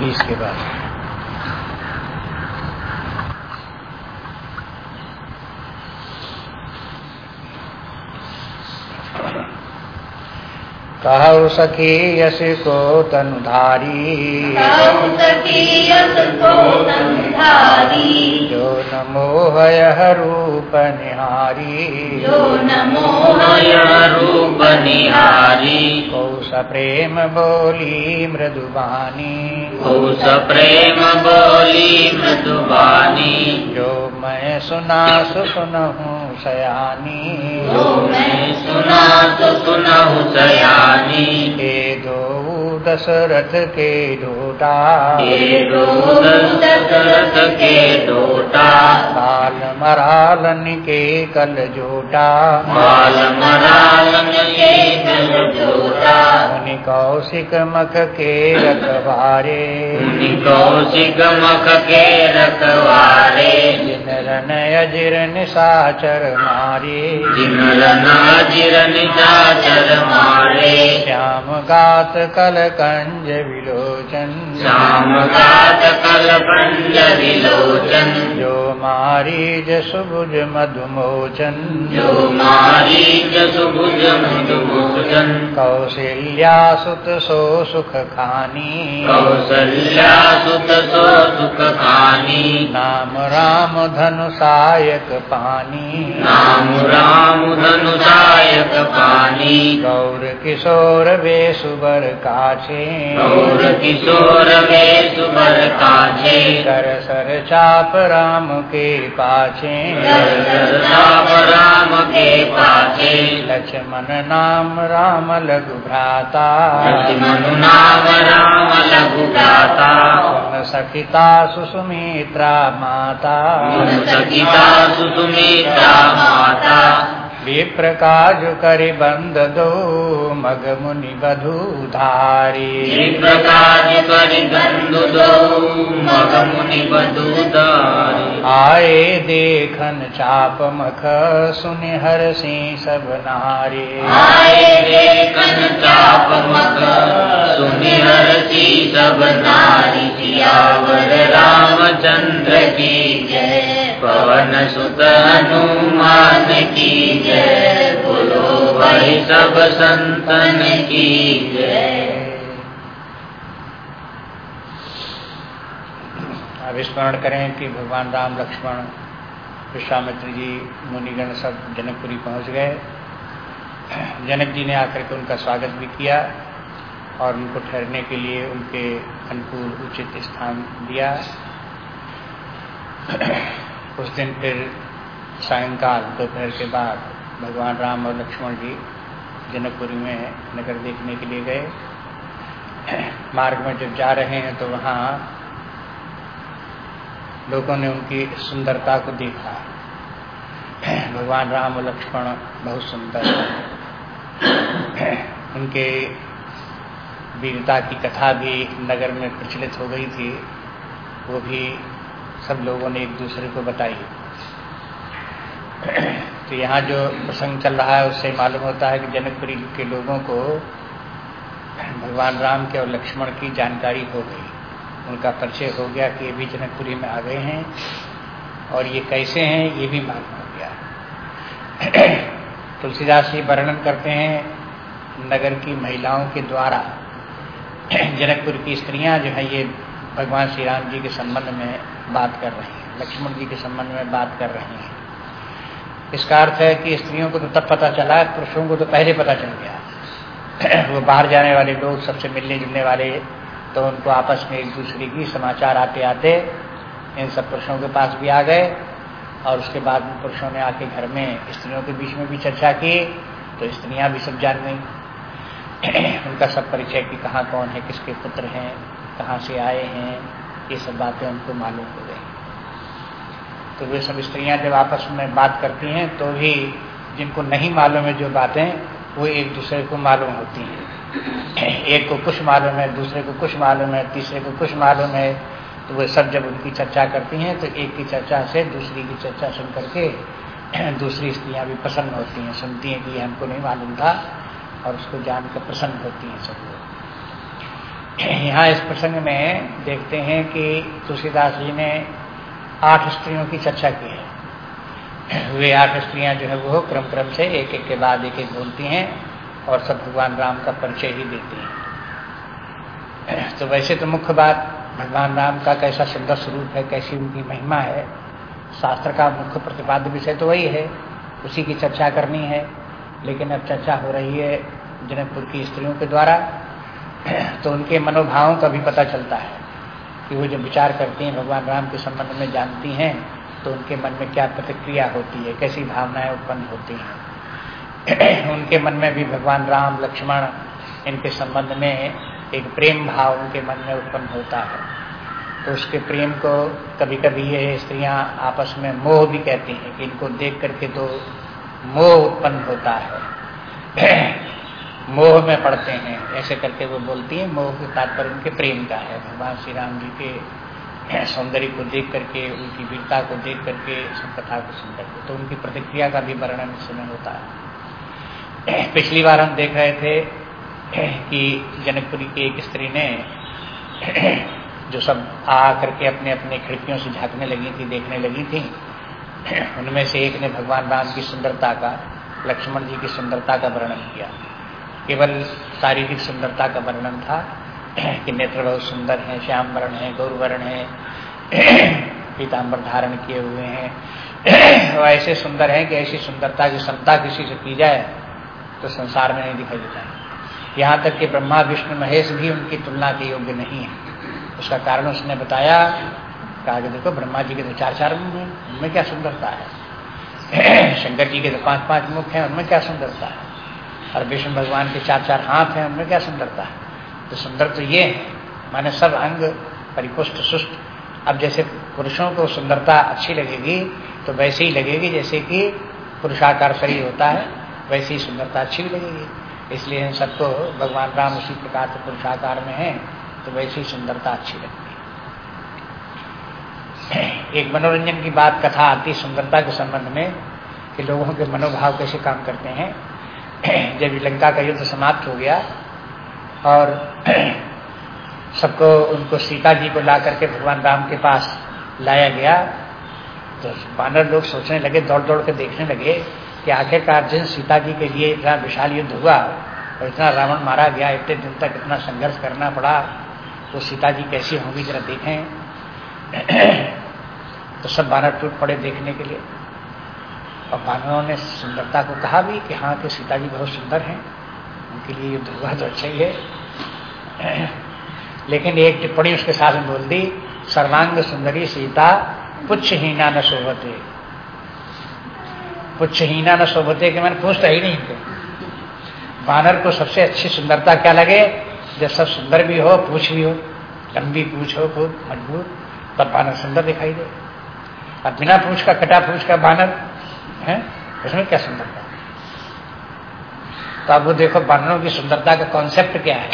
बीस के बाद। कहु सखी यश को तनुधारी। जो नमोहय रूप निहारी। जो नमोहय रूप निहारी। कौश प्रेम बोली मृदुबानी। कौश प्रेम बोली मृदुबानी जो मैं सुना सुनहूँ सयानी। जो मैं सुना तो सुनहु सयानी। के दो दशरथ के दो दशरथ के डोटा काल मरालन के कल जोटा माल मरालन के जल जोटा मुनि कौशिक मख के रखवारे मुनि कौशिक मख के रखवारे जिन रन अजिर निशाचर मारे। जिनल नाजिर निचाचर मारे। श्याम गात कल कंज विलोचन श्याम गात कल पंज विलोचन जो मारी जसुभुज मधुमोचन जो मारी जसुभुज मधुभोजन कौशल्या सुत सो सुख खानी कौसल्या सुत सो सुख खानी नाम राम धनु सायक पानी। नाम राम धनुषायक पानी। गौर किशोर वेशुबर काछे। गौर किशोर में सुबर काछे। कर सर चाप राम के पाछे। राम राम के पाछे। लक्ष्मण नाम राम लघु भ्राता। लक्ष्मण नाम राम लघु सुन सखिता सुसुमित्रा माता। सखिता सुसुमित्रा माता विप्रकाज कर बंद दो मग मुनि बधु धारी प्रकाश कर बंधु दो मग मुनि बधुदारी आए देखन चाप मख सुनि हर सिंह सब नारी। आए देखन चाप मक सुनि हरसी सब नारी। सियावर रामचंद्र की जय। पवन सुत हनुमान की जय, बोलो भाई सब संतन की जय। अब स्मरण करें कि भगवान राम लक्ष्मण विश्वामित्र जी मुनिगण सब जनकपुरी पहुँच गए। जनक जी ने आकर के उनका स्वागत भी किया और उनको ठहरने के लिए उनके अनुकूल उचित स्थान दिया। उस दिन फिर सायंकाल, दोपहर के बाद भगवान राम और लक्ष्मण जी जनकपुरी में नगर देखने के लिए गए। मार्ग में जब जा रहे हैं तो वहाँ लोगों ने उनकी सुंदरता को देखा। भगवान राम और लक्ष्मण बहुत सुंदर। उनके वीरता की कथा भी नगर में प्रचलित हो गई थी। वो भी सब लोगों ने एक दूसरे को बताई। तो यहाँ जो प्रसंग चल रहा है, उससे मालूम होता है कि जनकपुरी के लोगों को भगवान राम के और लक्ष्मण की जानकारी हो गई। उनका परिचय हो गया कि ये भी जनकपुरी में आ गए हैं और ये कैसे हैं, ये भी मालूम हो गया। तुलसीदास जी वर्णन करते हैं, नगर की महिलाओं के द्वारा जनकपुर की स्त्रियाँ जो है, ये भगवान श्री राम जी के संबंध में बात कर रहे हैं। लक्ष्मण जी के संबंध में बात कर रहे हैं। इसका अर्थ है कि स्त्रियों को तो तब पता चला, पुरुषों को तो पहले पता चल गया। वो बाहर जाने वाले लोग, सबसे मिलने जुलने वाले तो उनको आपस में एक दूसरे की समाचार आते आते इन सब पुरुषों के पास भी आ गए और उसके बाद पुरुषों ने आके घर में स्त्रियों के बीच में भी चर्चा की तो स्त्रियाँ भी सब जान गई। उनका सब परिचय कि कहाँ कौन है, किसके पुत्र हैं, कहाँ से आए हैं ये सब बातें उनको मालूम हो गई। तो वे सब स्त्रियाँ जब आपस में बात करती हैं तो भी जिनको नहीं मालूम है जो बातें, वो एक दूसरे को मालूम होती हैं। एक को कुछ मालूम है, दूसरे को कुछ मालूम है, तीसरे को कुछ मालूम है तो वे सब जब उनकी चर्चा करती हैं तो एक की चर्चा से दूसरी की चर्चा सुन करके दूसरी स्त्रियाँ भी प्रसन्न होती हैं, सुनती हैं कि हमको नहीं मालूम था और उसको जानकर प्रसन्न होती हैं सब यहाँ इस प्रसंग में देखते हैं कि तुलसीदास जी ने आठ स्त्रियों की चर्चा की है। वे आठ स्त्रियाँ जो है वो क्रम क्रम से एक एक के बाद एक एक बोलती हैं और सब भगवान राम का परिचय ही देती हैं। तो वैसे तो मुख्य बात भगवान राम का कैसा सुंदर स्वरूप है, कैसी उनकी महिमा है, शास्त्र का मुख्य प्रतिपाद्य विषय तो वही है, उसी की चर्चा करनी है, लेकिन अब चर्चा हो रही है जनकपुर की स्त्रियों के द्वारा। तो उनके मनोभावों का भी पता चलता है कि वो जब विचार करती हैं, भगवान राम के संबंध में जानती हैं तो उनके मन में क्या प्रतिक्रिया होती है, कैसी भावनाएँ उत्पन्न होती हैं। उनके मन में भी भगवान राम, लक्ष्मण, इनके संबंध में एक प्रेम भाव उनके मन में उत्पन्न होता है। तो उसके प्रेम को कभी कभी ये स्त्रियाँ आपस में मोह भी कहती हैं कि इनको देख करके तो मोह उत्पन्न होता है। मोह में पड़ते हैं। ऐसे करके वो बोलती है, मोह के तात्पर्य उनके प्रेम का है। भगवान श्री राम जी के सौंदर्य को देख करके, उनकी वीरता को देख करके, सब कथा को सुन करके तो उनकी प्रतिक्रिया का भी वर्णन इस समय होता है। पिछली बार हम देख रहे थे कि जनकपुरी की एक स्त्री ने जो सब आ करके अपने अपने खिड़कियों से झांकने लगी थी, देखने लगी थी, उनमें से एक ने भगवान राम की सुंदरता का, लक्ष्मण जी की सुंदरता का वर्णन किया। केवल शारीरिक सुंदरता का वर्णन था कि नेत्र बहुत सुंदर है, श्याम वर्ण है, गौर वर्ण है पीताम्बर धारण किए हुए हैं। वो ऐसे सुंदर हैं कि ऐसी सुंदरता की क्षमता किसी से की जाए तो संसार में नहीं दिखाई देता यहाँ तक कि ब्रह्मा, विष्णु, महेश भी उनकी तुलना के योग्य नहीं है। उसका कारण उसने बताया, कहा कि देखो, ब्रह्मा जी के तो चार चार मुख हैं, उनमें क्या सुंदरता है? शंकर जी के तो पाँच पाँच मुख हैं, उनमें क्या सुंदरता है? और विष्णु भगवान के चार चार हाथ हैं उनमें क्या सुंदरता? है तो सुंदर तो ये है, माने सब अंग परिपुष्ट, सुष्ट। अब जैसे पुरुषों को सुंदरता अच्छी लगेगी तो वैसे ही लगेगी, जैसे कि पुरुषाकार शरीर होता है, वैसे ही सुंदरता अच्छी भी लगेगी। इसलिए इन सबको भगवान राम उसी प्रकार से पुरुषाकार में है तो वैसी सुंदरता अच्छी लगती है। एक मनोरंजन की बात, कथा आती सुंदरता के संबंध में, कि लोगों के मनोभाव कैसे काम करते हैं। जब लंका का युद्ध समाप्त हो गया और सबको उनको सीता जी को ला करके भगवान राम के पास लाया गया तो बानर लोग सोचने लगे, दौड़ दौड़ के देखने लगे कि आखिरकार जिन सीता जी के लिए इतना विशाल युद्ध हुआ और इतना रावण मारा गया, इतने दिन तक इतना संघर्ष करना पड़ा तो सीता जी कैसी होंगी, जरा देखें। तो सब बानर टूट पड़े देखने के लिए। और बानरों ने सुंदरता को कहा भी कि हाँ कि सीता जी बहुत सुंदर हैं। उनके लिए युद्ध हुआ तो अच्छा ही है। लेकिन एक टिप्पणी उसके साथ में बोल दी, सर्वांग सुंदरी सीता, पुच्छ हीना न शोभते। पुच्छ हीना न शोभते कि मैंने पूछता ही नहीं बानर को सबसे अच्छी सुंदरता क्या लगे? जब सब सुंदर भी हो, पूछ भी हो। लंबी पूछ हो, खूब मज़बूत। तब बानर सुंदर दिखाई दे। और बिना पूछ का, कटा पूछ का बानर है? उसमें क्या सुंदरता? तो अब वो देखो बानरों की सुंदरता का कॉन्सेप्ट क्या है?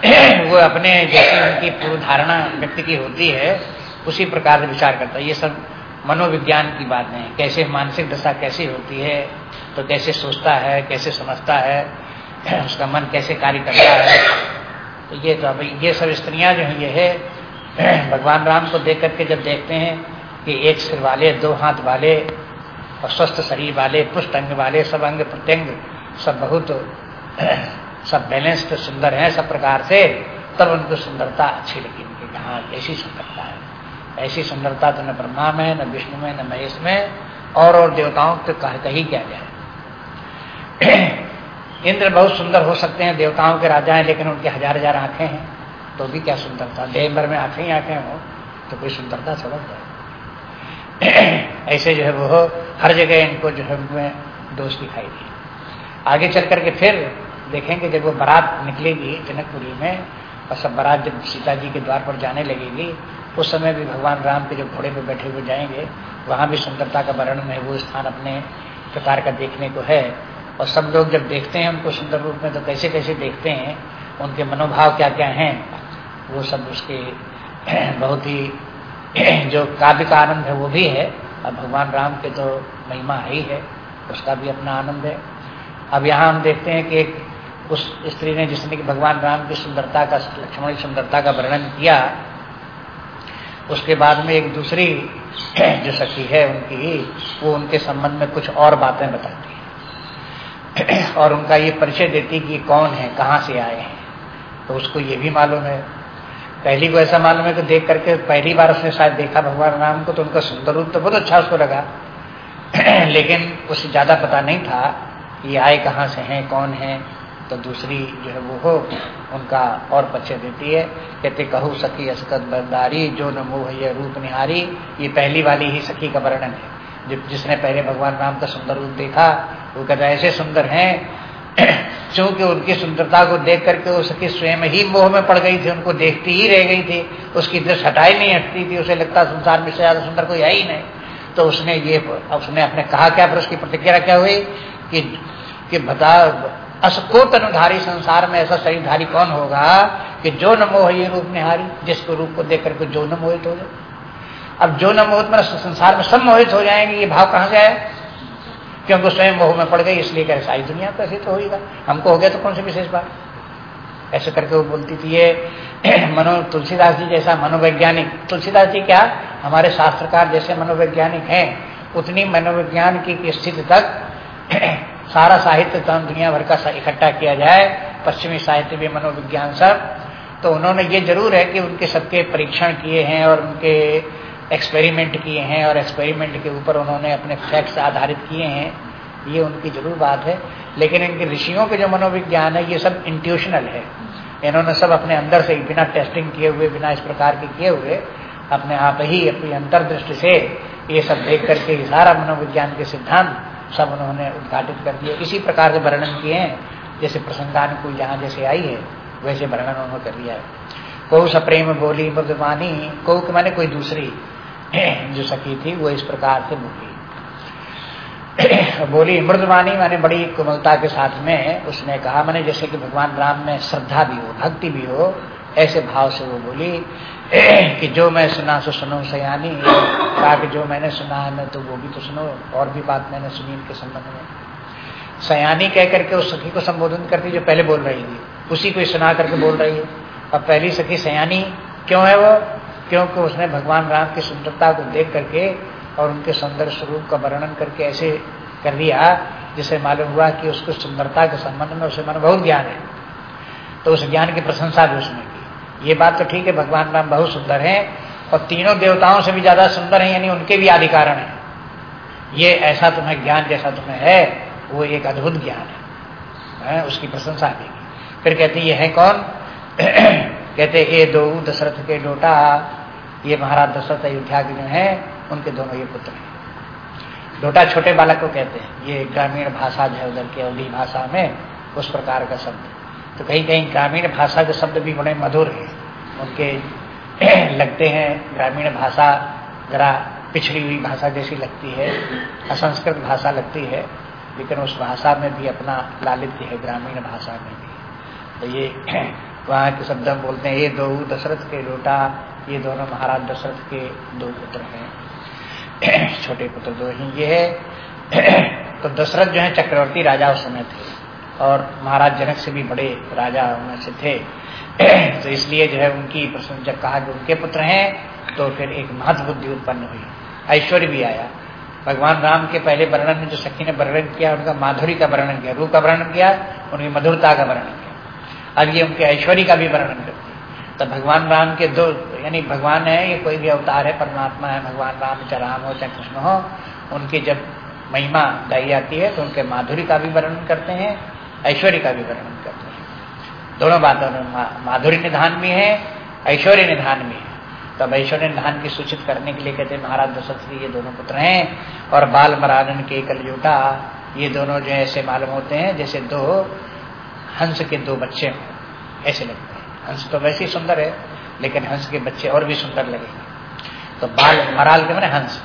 वो अपने जैसे उनकी पूर्व धारणा व्यक्ति की होती है, उसी प्रकार से विचार करता है। ये सब मनोविज्ञान की बात नहीं कैसे मानसिक दशा कैसी होती है तो कैसे सोचता है, कैसे समझता है, उसका मन कैसे कार्य करता है। तो ये तो अब ये सब स्त्रियाँ जो है, ये है, भगवान राम को देख करके जब देखते हैं कि एक सिर वाले, दो हाथ वाले और स्वस्थ शरीर वाले, पुष्ट अंग वाले, सब अंग प्रत्यंग, सब बहुत, सब बैलेंस्ड सुंदर हैं सब प्रकार से, तब उनको सुंदरता अच्छी लगी उनकी। हाँ ऐसी सुंदरता है। ऐसी सुंदरता तो न ब्रह्मा में, न विष्णु में, न महेश में, और और देवताओं तो कह, कही क्या जाए। इंद्र बहुत सुंदर हो सकते हैं, देवताओं के राजा हैं, लेकिन उनके हज़ार हज़ार आँखें हैं तो भी क्या सुंदरता? देह भर में आँखें ही आँखें हो तो कोई सुंदरता समझ जाए। ऐसे जो है वो हर जगह इनको जो है उनमें दोष दिखाई दिए। आगे चल करके फिर देखेंगे जब वो बारात निकलेगी, जनकपुरी में, और सब बारात जब सीता जी के द्वार पर जाने लगेगी, उस समय भी भगवान राम के जो घोड़े पर बैठे हुए जाएँगे, वहाँ भी सुंदरता का वर्णन है, वो स्थान अपने प्रकार का देखने को है। और सब लोग जब देखते हैं उनको सुंदर रूप में तो कैसे कैसे देखते हैं, उनके मनोभाव क्या क्या हैं, वो सब उसके बहुत ही जो काव्य का आनंद है वो भी है। और भगवान राम के तो महिमा ही है उसका भी अपना आनंद है। अब यहाँ हम देखते हैं कि एक उस स्त्री ने जिसने कि भगवान राम की सुंदरता का, लक्ष्मण की सुंदरता का वर्णन किया, उसके बाद में एक दूसरी जो सखी है उनकी ही वो उनके संबंध में कुछ और बातें बताती है। और उनका ये परिचय देती कि कौन है, कहाँ से आए हैं। तो उसको ये भी मालूम है पहली को ऐसा मालूम है कि देख करके पहली बार उसने शायद देखा भगवान राम को तो उनका सुंदर रूप तो बहुत अच्छा उसको लगा। लेकिन उसे ज़्यादा पता नहीं था ये आए कहाँ से हैं, कौन है। तो दूसरी जो है वो हो, उनका और परिचय देती है। कहते, कहू सखी असकत बरदारी, जो न मोह रूप निहारी। ये पहली वाली ही सखी का वर्णन है। जब जिसने पहले भगवान राम का सुंदर रूप देखा, वो कहता ऐसे सुंदर हैं चूँकि उनकी सुंदरता को देख करके सखी स्वयं ही मोह में पड़ गई थी, उनको देखती ही रह गई थी। उसकी दृष्टि हटाई नहीं हटती थी, उसे लगता संसार में से ज़्यादा सुंदर कोई है ही नहीं। तो उसने ये, उसने अपने कहा क्या, फिर उसकी प्रतिक्रिया क्या हुई कि कि बता असकोटनधारी संसार में ऐसा शरीरधारी कौन होगा कि जो न मोह ये रूप निहारी, जिसको रूप को देख करके जो न मोहित हो जाए। अब जो न मोहित में संसार में सब मोहित हो जाएँगे, ये भाव कहाँ से आया? क्योंकि स्वयं मोह में पड़ गई, इसलिए कह सारी दुनिया को ऐसे तो होगा हमको हो गया तो कौन सी विशेष बात? ऐसे करके वो बोलती थी, ये मनो, तुलसीदास जी जैसा मनोवैज्ञानिक, तुलसीदास जी क्या? हमारे शास्त्रकार जैसे मनोवैज्ञानिक हैं, उतनी मनोविज्ञान की स्थिति तक सारा साहित्य तो दुनिया भर का इकट्ठा किया जाए, पश्चिमी साहित्य भी मनोविज्ञान सब। तो उन्होंने ये ज़रूर है कि उनके सबके परीक्षण किए हैं और उनके एक्सपेरिमेंट किए हैं और एक्सपेरिमेंट के ऊपर उन्होंने अपने फैक्ट्स आधारित किए हैं, ये उनकी ज़रूर बात है। लेकिन इनके ऋषियों के जो मनोविज्ञान है, ये सब इंट्यूशनल है। इन्होंने सब अपने अंदर से बिना टेस्टिंग किए हुए, बिना इस प्रकार के किए हुए, अपने आप ही, अपनी अंतर्दृष्टि से ये सब देख करके सारा मनोविज्ञान के सिद्धांत सब उन्होंने उद्घाटित कर दिए। इसी प्रकार से वर्णन किए हैं। जैसे प्रसंगानुकूल जहाँ जैसे आई है, वैसे वर्णन उन्होंने कर दिया है। कौ सप्रेम बोली मृदवानी कौ के माने कोई दूसरी। जो सखी थी, वो इस प्रकार से बोली बोली मृदवानी मैंने बड़ी कोमलता के साथ में उसने कहा, मैंने जैसे कि भगवान राम में श्रद्धा भी हो, भक्ति भी हो, ऐसे भाव से वो बोली, कि जो मैं सुना सो सुनो सयानी, कहा कि जो मैंने सुना है, मैं तो वो भी तो सुनो, और भी बात मैंने सुनी इनके संबंध में। सयानी कह करके उस सखी को संबोधन करती, जो पहले बोल रही थी, उसी को सुना करके बोल रही है। अब पहली सखी सयानी क्यों है वो? क्योंकि उसने भगवान राम की सुंदरता को देख करके और उनके सुंदर स्वरूप का वर्णन करके ऐसे कर दिया जिसे मालूम हुआ कि उसको सुंदरता के संबंध में उसे मन बहुत ज्ञान है। तो उस ज्ञान की प्रशंसा भी उसने की। ये बात तो ठीक है भगवान राम बहुत सुंदर है और तीनों देवताओं से भी ज़्यादा सुंदर है यानी उनके भी आदि कारण है। ये ऐसा तुम्हें ज्ञान जैसा तुम्हें है वो एक अद्भुत ज्ञान है, है उसकी प्रशंसा की। फिर कहते ये है कौन? कहते ये दो दशरथ के डोटा ये महाराज दशरथ अयोध्या के जो है, उनके दोनों ये पुत्र हैं। डोटा छोटे बालक को कहते हैं, ये ग्रामीण भाषा जो है उधर की अवधि भाषा में, उस प्रकार का शब्द तो कहीं कहीं ग्रामीण भाषा के शब्द भी बड़े मधुर हैं। उनके लगते हैं, ग्रामीण भाषा जरा पिछड़ी हुई भाषा जैसी लगती है, असंस्कृत भाषा लगती है, लेकिन उस भाषा में भी अपना लालित्य है, ग्रामीण भाषा में भी। तो ये वहाँ के शब्द बोलते हैं ये दो दशरथ के लोटा ये दोनों महाराज दशरथ के दो पुत्र हैं। छोटे पुत्र दो ही। ये है तो दशरथ जो है चक्रवर्ती राजा उस समय थे और महाराज जनक से भी बड़े राजा उनमें से थे। तो इसलिए जो है उनकी प्रश्न जब कहा कि उनके पुत्र हैं तो फिर एक महत्व बुद्धि उत्पन्न हुई। ऐश्वर्य भी आया। भगवान राम के पहले वर्णन में जो सखी ने वर्णन किया, उनका माधुरी का वर्णन किया, रूप का वर्णन किया, उनकी मधुरता का वर्णन किया। अब ये उनके ऐश्वर्य का भी वर्णन करती तो भगवान राम के दो, यानी भगवान है, ये कोई भी अवतार है, परमात्मा है, भगवान राम, चाहे राम हो, चाहे कृष्ण हो, उनकी जब महिमा गाई जाती है तो उनके माधुरी का भी वर्णन करते हैं, ऐश्वर्य का भी वर्णन करते हैं। दोनों बातों में माधुरी निधान भी है, ऐश्वर्य निधान भी है। तो अब ऐश्वर्य निधान की सूचित करने के लिए कहते हैं, महाराज दशरथ ये दोनों पुत्र हैं, और बाल मरादन के कलयुटा ये दोनों जो ऐसे मालूम होते हैं, जैसे दो हंस के दो बच्चे हों, ऐसे लगते हंस तो वैसे ही सुंदर है लेकिन हंस के बच्चे और भी सुंदर लगेंगे। तो बाल मराल के मैंने हंस।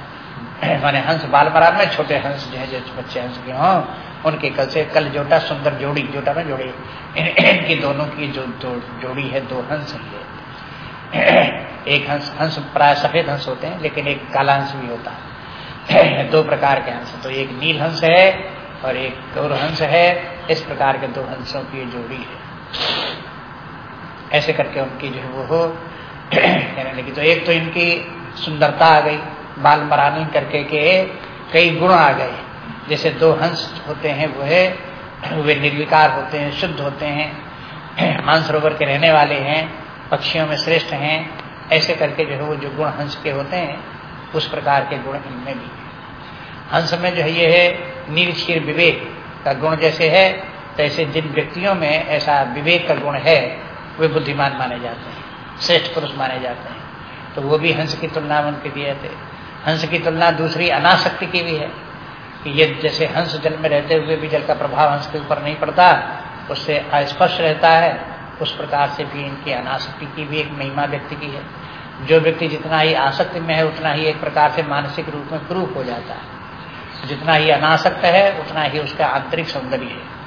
माने हंस बाल मराल में छोटे हंस जो है जो बच्चे हंस के हों उनके कल से कल जोटा सुंदर जोड़ी जोटा में जोड़ी। इन, इनकी दोनों की जो दो जोड़ी है दो हंस है। एक हंस हंस प्राय सफ़ेद हंस होते हैं लेकिन एक काला हंस भी होता है। दो प्रकार के हंस तो एक नील हंस है और एक गौर हंस है। इस प्रकार के दो हंसों की जोड़ी है। ऐसे करके उनकी जो है वो हो। कहने लगी तो एक तो इनकी सुंदरता आ गई, बाल मरानी करके के कई गुण आ गए। जैसे दो हंस होते हैं, वो है, वे निर्विकार होते हैं, शुद्ध होते हैं मानसरोवर के रहने वाले हैं, पक्षियों में श्रेष्ठ हैं, ऐसे करके जो है वो जो गुण हंस के होते हैं, उस प्रकार के गुण इनमें भी हंस में जो है ये है नील क्षीर विवेक का गुण जैसे है, तैसे जिन व्यक्तियों में ऐसा विवेक का गुण है वे बुद्धिमान माने जाते हैं, श्रेष्ठ पुरुष माने जाते हैं। तो वो भी हंस की तुलना में उनके दिए थे। हंस की तुलना दूसरी अनासक्ति की भी है कि ये जैसे हंस जल में रहते हुए भी जल का प्रभाव हंस के ऊपर नहीं पड़ता, उससे अस्पष्ट रहता है, उस प्रकार से भी इनकी अनासक्ति की भी एक महिमा व्यक्ति की है। जो व्यक्ति जितना ही आसक्ति में है, उतना ही एक प्रकार से मानसिक रूप में क्रूप हो जाता है। जितना ही अनासक्त है, उतना ही उसका आंतरिक सौंदर्य है।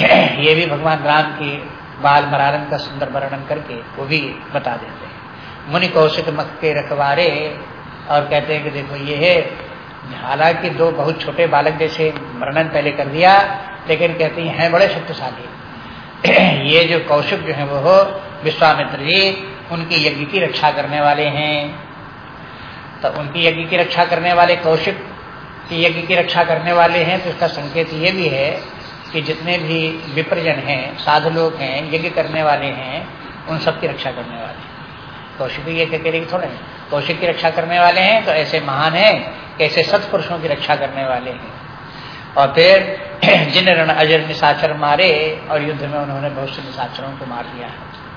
ये भी भगवान राम की बाल मरारन का सुंदर वर्णन करके वो भी बता देते हैं। मुनि कौशिक मख के रखवारे और कहते हैं कि देखो ये है, हालाँकि दो बहुत छोटे बालक जैसे वर्णन पहले कर दिया, लेकिन कहते हैं बड़े शक्तिशाली। ये जो कौशिक जो है वो हो, विश्वामित्र जी, उनकी यज्ञ की रक्षा करने वाले हैं। तो उनकी यज्ञ की रक्षा करने वाले कौशिक यज्ञ की रक्षा करने वाले हैं तो इसका संकेत ये भी है कि जितने भी विप्रजन हैं, साधु लोग हैं, यज्ञ करने वाले हैं, उन सब की रक्षा करने वाले कौशिक यज्ञ के थोड़े कौशिक की रक्षा करने वाले हैं तो ऐसे महान है ऐसे सत्पुरुषों की रक्षा करने वाले हैं। और फिर, जिन रण अजर निशाचर मारे, और युद्ध में उन्होंने बहुत से निशाचरों को मार दिया है,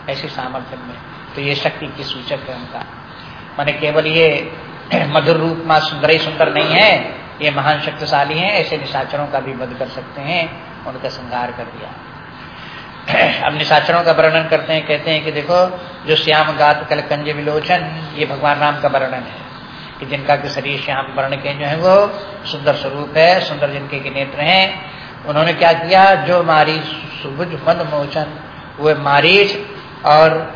ऐसी सामर्थ्य में। तो ये शक्ति की सूचक है उनका। मैंने केवल ये मधुर रूप, में सुंदर ही सुंदर नहीं है, ये महान शक्तिशाली हैं, ऐसे निशाचरों का भी वध कर सकते हैं। उनका संहार कर दिया। अब निशाचरों का वर्णन करते हैं कहते हैं कि देखो जो श्याम गात कल कंज विलोचन ये भगवान राम का वर्णन है। कि जिनका कि शरीर श्याम वर्ण के जो है वो सुंदर स्वरूप है सुंदर जिनके के नेत्र हैं। उन्होंने क्या किया? जो मारी सुभुज मद मोचन वो मारीच और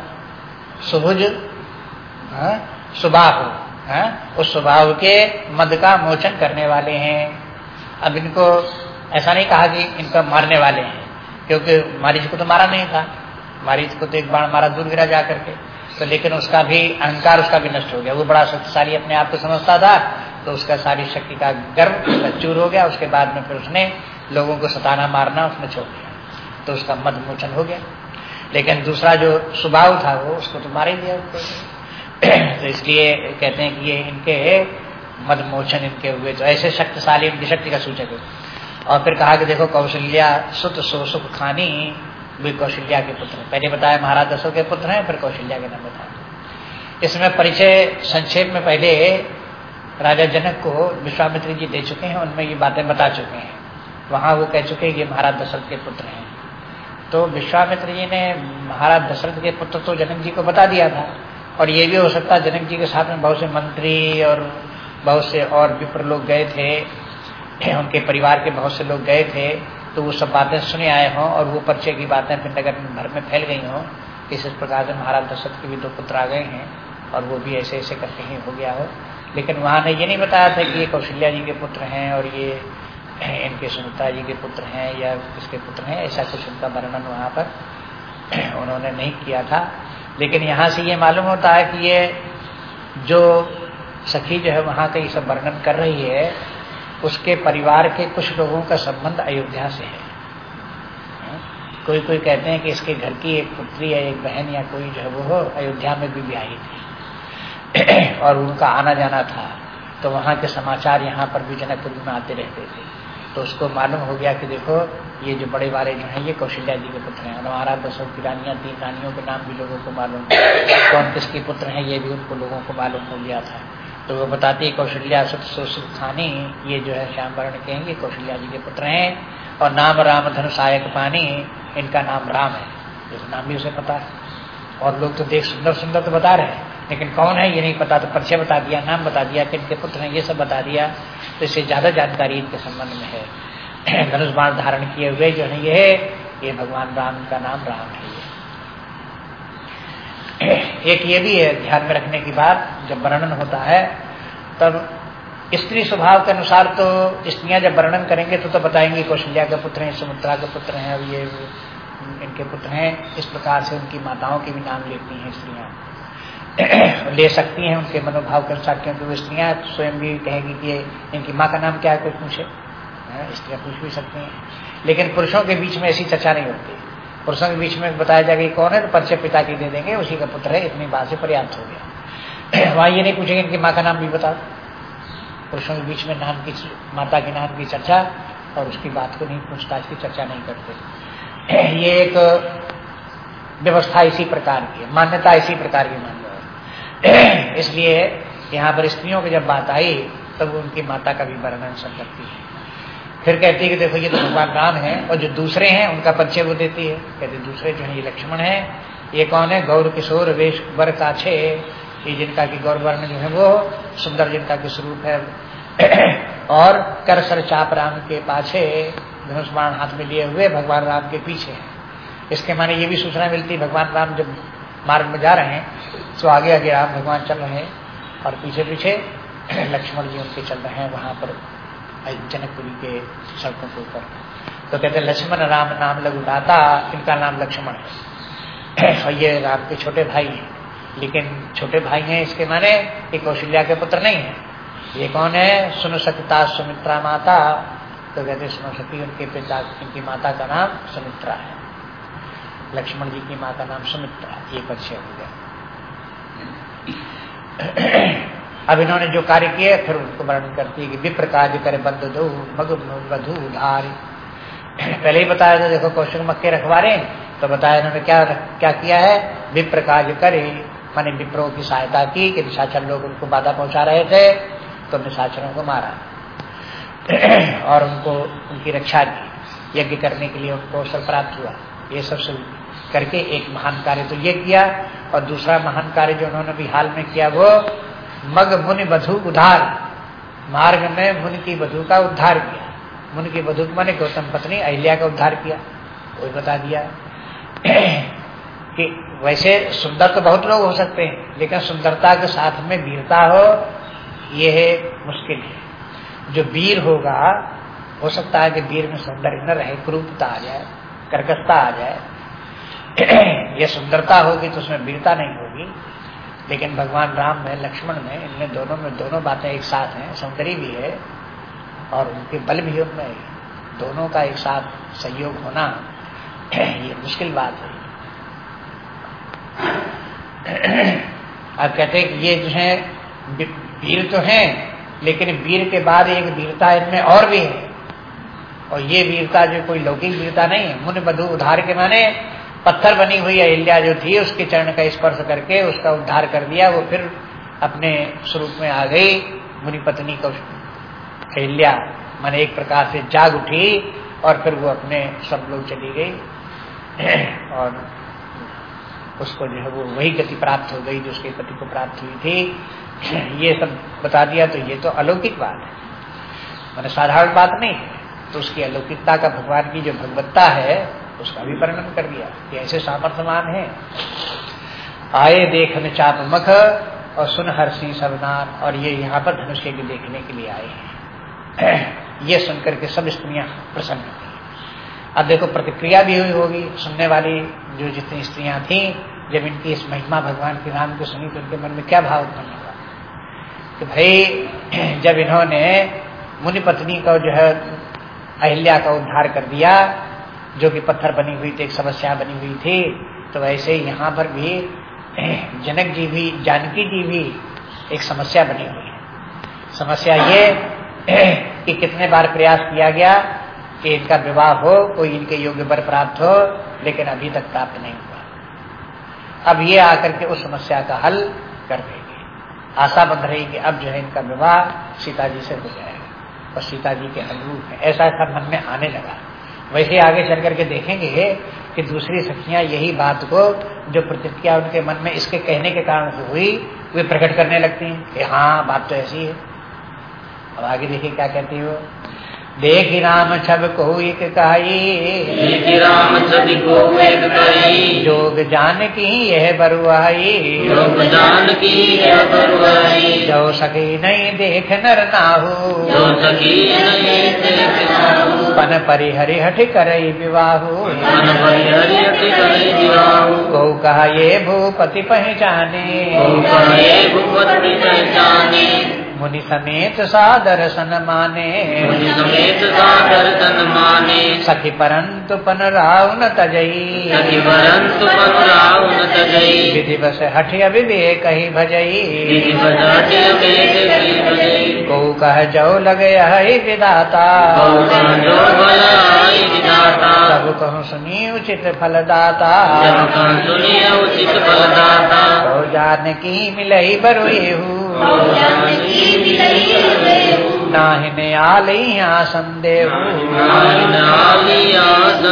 सुभुज हाँ, सुबाह हाँ, उस स्वभाव के मद का मोचन करने वाले हैं। अब इनको ऐसा नहीं कहा कि इनका मारने वाले हैं, क्योंकि मारिच को तो मारा नहीं था। मारिच को तो एक बाण मारा दूर गिरा जा करके। तो लेकिन उसका भी अहंकार उसका भी नष्ट हो गया। वो बड़ा शक्तिशाली अपने आप को समझता था तो उसका सारी शक्ति का गर्व चूर हो गया। उसके बाद में फिर उसने लोगों को सताना, मारना उसने छोड़ दिया। तो उसका मद मोचन हो गया। लेकिन दूसरा जो स्वभाव था वो, उसको तो मार ही दिया। उसको तो इसलिए कहते हैं कि ये इनके मद मोचन इनके हुए। तो ऐसे शक्तिशाली, इनकी शक्ति का सूचक है। और फिर कहा कि देखो कौशल्या सुत सो सुख खानी भी कौशल्या के पुत्र पहले बताया महाराज दशों के पुत्र हैं, फिर कौशल्या के नाम बताया। इसमें परिचय संक्षेप में पहले राजा जनक को विश्वामित्र जी दे चुके हैं, उनमें ये बातें बता चुके हैं। वहाँ वो कह चुके हैं कि महाराज दशरथ के पुत्र हैं। तो विश्वामित्र जी ने महाराज दशरथ के पुत्र तो जनक जी को बता दिया था, और ये भी हो सकता जनक जी के साथ में बहुत से मंत्री और बहुत से और विप्र लोग गए थे। उनके परिवार के बहुत से लोग गए थे तो वो सब बातें सुने आए हों और वो परिचय की बातें फिर नगर भर में फैल गई हों। इस प्रकार से महाराज दशरथ के भी दो पुत्र आ गए हैं और वो भी ऐसे ऐसे करके ही हो गया हो। लेकिन वहाँ ने ये नहीं बताया था कि ये कौशल्या जी के पुत्र हैं और ये इनके सुनीता जी के पुत्र हैं या किसके पुत्र हैं, ऐसा कुछ उनका वर्णन वहाँ पर उन्होंने नहीं किया था। लेकिन यहाँ से ये मालूम होता है कि ये जो सखी जो है, वहाँ का ये सब वर्णन कर रही है उसके परिवार के कुछ लोगों का संबंध अयोध्या से है। कोई कोई कहते हैं कि इसके घर की एक पुत्री या एक बहन या कोई जो है वो अयोध्या में भी ब्याही थी। और उनका आना जाना था तो वहाँ के समाचार यहाँ पर भी जनकपुर में आते रहते थे। तो उसको मालूम हो गया कि देखो, ये जो बड़े वाले जो हैं, ये कौशल्या जी के पुत्र हैं। महाराज दशरथ की रानियाँ तीन रानियों के नाम भी लोगों को मालूम कौन किसके पुत्र हैं, ये भी उनको लोगों को मालूम हो गया था। तो वो बताती कौशल्या खानी। ये जो है श्याम वर्ण के हैं ये कौशल्या जी के पुत्र हैं और नाम राम धन सहायक पानी, इनका नाम राम है। जिस नाम भी उसे पता है। और लोग तो देख सुंदर सुंदर तो बता रहे हैं, लेकिन कौन है ये नहीं पता तो परिचय बता दिया, नाम बता दिया कि इनके पुत्र हैं, ये सब बता दिया। तो इससे ज़्यादा जानकारी इनके संबंध में है। धनुष बाण धारण किए हुए जो है, ये ये भगवान राम का नाम राम है। एक ये भी है ध्यान में रखने की बात जब वर्णन होता है तब स्त्री स्वभाव के अनुसार तो स्त्रियाँ जब वर्णन करेंगे तो तो बताएँगे कौशल्या के पुत्र हैं समुद्रा के पुत्र हैं अब ये इनके पुत्र हैं इस प्रकार से उनकी माताओं के भी नाम लेती हैं स्त्रियाँ। ले सकती हैं उनके मनोभाव के अनुसार क्योंकि वो स्त्रियाँ स्वयं भी कहेंगी कि इनकी माँ का नाम क्या है कोई पूछे हाँ, स्त्रियाँ पूछ भी सकती हैं। लेकिन पुरुषों के बीच में ऐसी चर्चा नहीं होती। पुरुषों के बीच में बताया जाएगा कि कौन है तो परिचय पिता की दे देंगे, उसी का पुत्र है, इतनी बात से पर्याप्त हो गया। वहाँ ये नहीं पूछेंगे इनकी माँ का नाम भी बता पुरुषों के बीच में नाम की माता के नाम की चर्चा और उसकी बात को नहीं, पूछताछ की चर्चा नहीं करते। ये एक व्यवस्था इसी प्रकार की है, मान्यता इसी प्रकार की मान लो इसलिए यहाँ पर स्त्रियों की जब बात आई, तब तो उनकी माता का भी वर्णन सब करती है। फिर कहती है कि देखो, ये तो भगवान राम है और जो दूसरे हैं, उनका परिचय वो देती है। कहते दूसरे जो है, ये लक्ष्मण है। ये कौन है? गौर किशोर वेश वर काछे। ये जिनका की गौर वर्ण जो है वो सुंदर जिनका की स्वरूप है। और कर सर चाप राम के पाछे धनुष बाण हाथ में लिए हुए भगवान राम के पीछे। इसके माने ये भी सूचना मिलती है, भगवान राम जब मार्ग में जा रहे हैं तो आगे आगे राम भगवान चल रहे हैं और पीछे पीछे लक्ष्मण जी उनके चल रहे हैं वहाँ पर। जनकपुरी के सड़कों के ऊपर। तो कहते लक्ष्मण राम नाम लघु दाता इनका नाम लक्ष्मण है। और ये राम के छोटे भाई हैं। लेकिन छोटे भाई हैं इसके माने ये कौशल्या के पुत्र नहीं है। ये कौन है? सुन सकता सुमित्रा माता। तो कहते सुनो सकी उनके पिता इनकी माता का नाम सुमित्रा है। लक्ष्मण जी की माँ का नाम सुमित्रा ये परिचय हो गया। अब इन्होंने जो कार्य किए, फिर उनको वर्णन करती है कि विप्र कार्य करे बद्ध दो मग वधु उधार पहले ही बताया था, देखो कौशल मक्के रखवारे तो बताया इन्होंने क्या क्या किया है? विप्र कार्य करे। मैंने विप्रो की सहायता की, कि निशाचर लोग उनको बाधा पहुँचा रहे थे तो निशाचरों को मारा। और उनको, उनकी रक्षा की। यज्ञ करने के लिए उनको अवसर प्राप्त हुआ। ये सब सब करके एक महान कार्य तो ये किया, और दूसरा महान कार्य जो उन्होंने भी हाल में किया, वो मग मुनि बधु उधार। मार्ग में मुनि की बधु का उद्धार किया। मुनि की बधु माने गौतम पत्नी अहिल्या का उद्धार किया। वही बता दिया कि वैसे सुंदर तो बहुत लोग हो सकते हैं, लेकिन सुंदरता के साथ में वीरता हो, ये है मुश्किल है। जो वीर होगा, हो सकता है कि वीर में सौंदर्य न रहे क्रूपता आ जाए, कर्कशता आ जाए। यह सुंदरता होगी तो उसमें वीरता नहीं होगी। लेकिन भगवान राम में, लक्ष्मण में, इनमें दोनों में दोनों बातें एक साथ हैं, सौंदर्य भी है और उनके बल भी उनमें दोनों का एक साथ सहयोग होना ये मुश्किल बात है। अब कहते हैं कि ये जो है वीर तो हैं, लेकिन वीर के बाद एक वीरता इनमें और भी है। और ये वीरता जो कोई लौकिक वीरता नहीं है मुन बधु उधार के माने पत्थर बनी हुई अहिल्या जो थी, उसके चरण का स्पर्श करके उसका उद्धार कर दिया, वो फिर अपने स्वरूप में आ गई, मुनि पत्नी को अहिल्या मैंने एक प्रकार से जाग उठी और फिर वो अपने सब लोग चली गई। और उसको जो है वो वही गति प्राप्त हो गई, जो उसके पति को प्राप्त हुई थी। ये सब बता दिया तो ये तो अलौकिक बात है। मैंने साधारण बात नहीं है तो उसकी अलौकिकता का भगवान की जो भगवत्ता है उसका भी वर्णन कर दिया। ऐसे सामर्थ्यमान है। आए देखने चाप मख और सुन हर हर्षी सबनार और ये यहाँ पर धनुष के देखने के लिए आए हैं। ये सुनकर के सब स्त्रियाँ प्रसन्न थी अब देखो, प्रतिक्रिया भी हुई होगी। सुनने वाली जो जितनी स्त्रियाँ थी, जब इनकी इस महिमा भगवान के नाम को सुनी तो उनके मन में क्या भाव उत्पन्न हुआ? कि भाई, जब इन्होंने मुनि पत्नी का जो है, अहिल्या का उद्धार कर दिया जो कि पत्थर बनी हुई थी, एक समस्या बनी हुई थी तो वैसे यहाँ पर भी जनक जी भी, जानकी जी भी एक समस्या बनी हुई है। समस्या ये कि कितने बार प्रयास किया गया कि इनका विवाह हो, कोई इनके योग्य वर प्राप्त हो, लेकिन अभी तक प्राप्त नहीं हुआ। अब ये आकर के उस समस्या का हल कर देंगे। आशा बंध रही कि अब जो है इनका विवाह सीता जी से हो जाएगा, और सीता जी के अनुरूप है। ऐसा ऐसा मन में आने लगा। वैसे आगे चल करके देखेंगे कि दूसरी सखियाँ यही बात को जो प्रतिक्रिया उनके मन में इसके कहने के कारण हुई, वे प्रकट करने लगती हैं कि हाँ बात तो ऐसी है। अब आगे देखिए क्या कहती हो देख राम छब को एक देख राम छवि को एक कही। जोग जान की यह बरुआई। योग जान की यह बरुआई। जो सके नहीं देख नर नाहू। जो सकी नहीं देख नाहु। पन परिहरि हठ करई विवाहु। को कहा ये भूपति पहचाने। को कहे भूपति पहचाने। मुनि समेत सादर सन माने। मुनि समेत सादर्शन माने। सखी परंतु पन राउन तजयी तजई। सखी परंतु पनुराव न तजई। विधि बस हठिय विवेक ही भजई। विधि बस हठिय विवेक ही बजई को कह जो लगे हई विदाता। सब कहूँ सुनी उचित फलदाता। उचित फलदाता तो जान की मिलई बरुएहू नाहिन यहाँ संदेह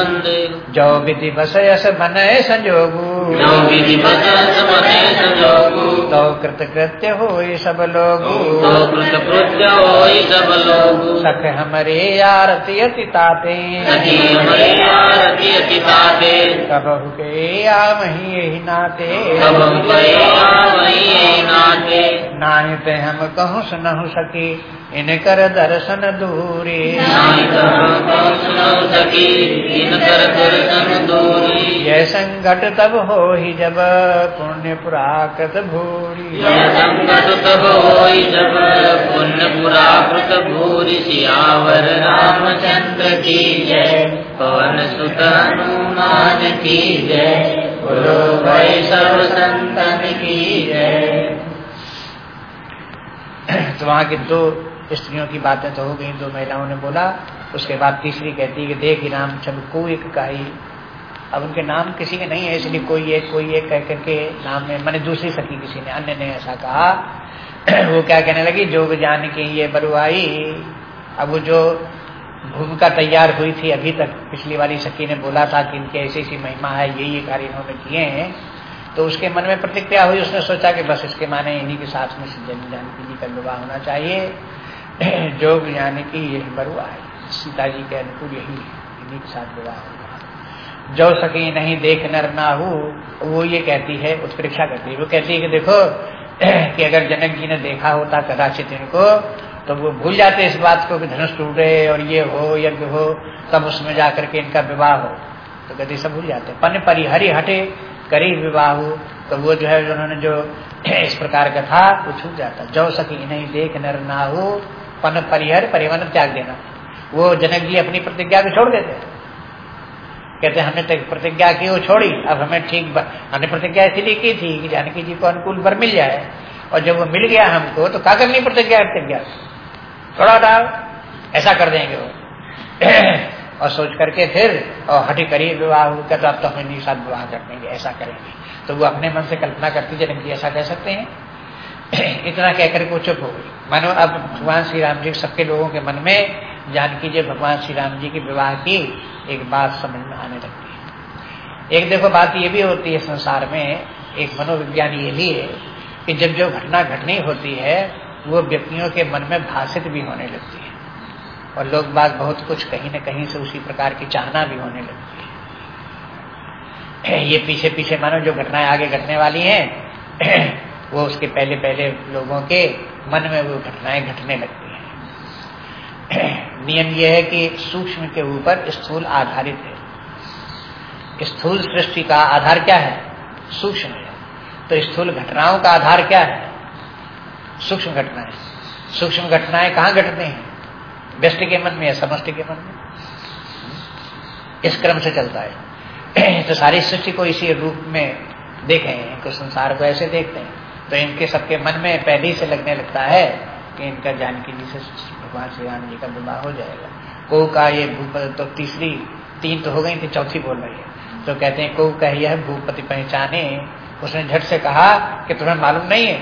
संदेह जो विधि बस बने संजोगू। जो विधि बचन बने संजोगु। तो कृत कृत्य हो सब लोगू। तो कृत कृत्य होई सब लोगु। सख हमरे आरती अति ताते। हमारे आरती अति ताते। कबहु के आ मही यही नाते हम गए वही नाते। नाहि ते हम कहूँ सुनहु सकी इनकर दर्शन दूरी। यह संकट तब हो ही जब पुण्य पुराकृत भूरी। संकट तब होई जब पुण्य पुराकृत भूरि। सियावर रामचंद्र की जय पवन सुत हनुमान की जय भाई सब संतन की जय। तो वहाँ की दो स्त्रियों की बातें तो हो गई, दो महिलाओं ने बोला, उसके बाद तीसरी कहती है कि देख राम चंद को एक कही अब उनके नाम किसी के नहीं है, इसलिए कोई एक कोई एक कह करके नाम में, मैंने दूसरी सखी किसी ने, अन्य ने ऐसा कहा। वो क्या कहने लगी, जोग जान की ये बरुआई, अब वो जो भूमिका तैयार हुई थी अभी तक, पिछली वाली सखी ने बोला था कि इनकी ऐसी ऐसी महिमा है ये ये कार्य इन्होंने किए हैं। तो उसके मन में प्रतिक्रिया हुई, उसने सोचा कि बस इसके माने इन्हीं के साथ में जन जानकी जी का विवाह होना चाहिए। जोग यानी कि यही बरुआ है। सीता जी के अनुकूल यही है, इन्हीं के साथ विवाह होगा। जो सकी नहीं देख नर ना हो, वो ये कहती है उत्प्रेक्षा करती है। वो कहती है कि देखो, कि अगर जनक जी ने देखा होता कदाचित इनको तो वो भूल जाते इस बात को कि धनुष टूटे और ये हो, यज्ञ हो, तब उसमें जाकर के इनका विवाह हो। तो कहते सब भूल जाते पन परिहरि हटे, करी विवाह हो तो वो जो है, उन्होंने जो इस प्रकार का था, वो छूट जाता। जो सकी नहीं देख नर ना हो पन परिहर परिवन त्याग देना। वो जनक जी अपनी प्रतिज्ञा को छोड़ देते। कहते, हमने तो प्रतिज्ञा की, वो छोड़ी। अब हमें ठीक हमने प्रतिज्ञा इसलिए की थी कि जानकी जी को अनुकूल वर मिल जाए। और जब वो मिल गया हमको तो क्या करनी प्रतिज्ञा प्रतिज्ञा थोड़ा डाल ऐसा कर देंगे वो। और सोच करके फिर, और हटी करी विवाह कहते तो अब तो हम इन्हीं साथ विवाह कर देंगे ऐसा करेंगे। तो वो अपने मन से कल्पना करती, जनक जी ऐसा कह सकते हैं। इतना कहकर के वो चुप हो गई। मानो अब भगवान श्री राम जी सबके लोगों के मन में जानकी जी भगवान श्री राम जी की विवाह की एक बात समझ में आने लगती है। एक देखो बात ये भी होती है संसार में, एक मनोविज्ञान ये भी है कि जब जो घटना घटनी होती है, वो व्यक्तियों के मन में भाषित भी होने लगती है। और लोग बात बहुत कुछ कहीं न कहीं से उसी प्रकार की चाहना भी होने लगती है। ये पीछे पीछे मानो जो घटनाएँ आगे घटने वाली हैं वो उसके पहले पहले लोगों के मन में वो घटनाएँ घटने लगती हैं। नियम यह है कि सूक्ष्म के ऊपर स्थूल आधारित है। स्थूल सृष्टि का आधार क्या है? सूक्ष्म तो स्थूल घटनाओं का आधार क्या है? सूक्ष्म घटनाएँ सूक्ष्म घटनाएँ कहाँ घटते हैं? व्यष्टि के मन में या समष्टि के मन में? इस क्रम से चलता है। तो सारी सृष्टि को इसी रूप में देखे, इनको संसार को ऐसे देखते हैं। तो इनके सबके मन में पहले ही से लगने लगता है कि इनका जानकी जी से भगवान श्री राम जी का विवाह हो जाएगा। को का ये तो तीसरी, तीन तो हो गई थी, चौथी बोल रही है। तो कहते हैं, को कह यह भूपति पहचाने, उसने झट से कहा कि तुम्हें मालूम नहीं है।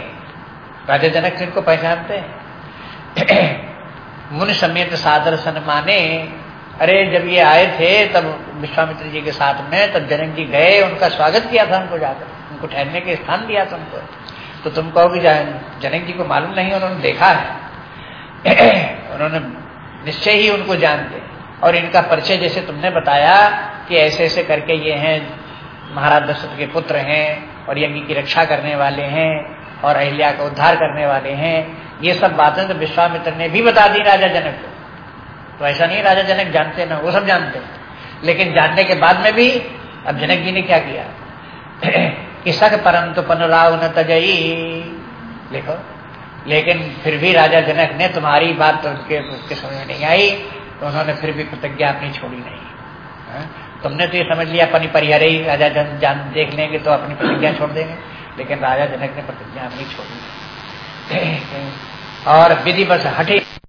राजा जनक इनको पहचानते हैं? मुनि समेत सादर सन माने, अरे जब ये आए थे, तब विश्वामित्र जी के साथ में, तब जनक जी गए, उनका स्वागत किया था उनको जाकर। उनको ठहरने के स्थान दिया था उनको। तो तुम कहोगे जनक जी को मालूम नहीं, उन्होंने देखा है। उन्होंने निश्चय ही उनको जानते। और इनका परिचय जैसे तुमने बताया कि ऐसे ऐसे करके ये हैं, महाराज दशरथ के पुत्र हैं, और यज्ञ की रक्षा करने वाले हैं, और अहिल्या का उद्धार करने वाले हैं। ये सब बातें तो विश्वामित्र ने भी बता दी राजा जनक को। तो ऐसा नहीं राजा जनक जानते ना, वो सब जानते लेकिन जानने के बाद में भी अब जनक जी ने क्या किया? कि सख परम तो पनुराव न तजई। लिखो। लेकिन फिर भी राजा जनक ने तुम्हारी बात तो उनके उसके समझ में नहीं आई तो उन्होंने फिर भी प्रतिज्ञा अपनी छोड़ी नहीं। है? तुमने तो ये समझ लिया, अपनी परिहरे ही राजा जन, जान देख लेंगे तो अपनी प्रतिज्ञा छोड़ देंगे। लेकिन राजा जनक ने प्रतिज्ञा अपनी छोड़ी और विधि बस हटे।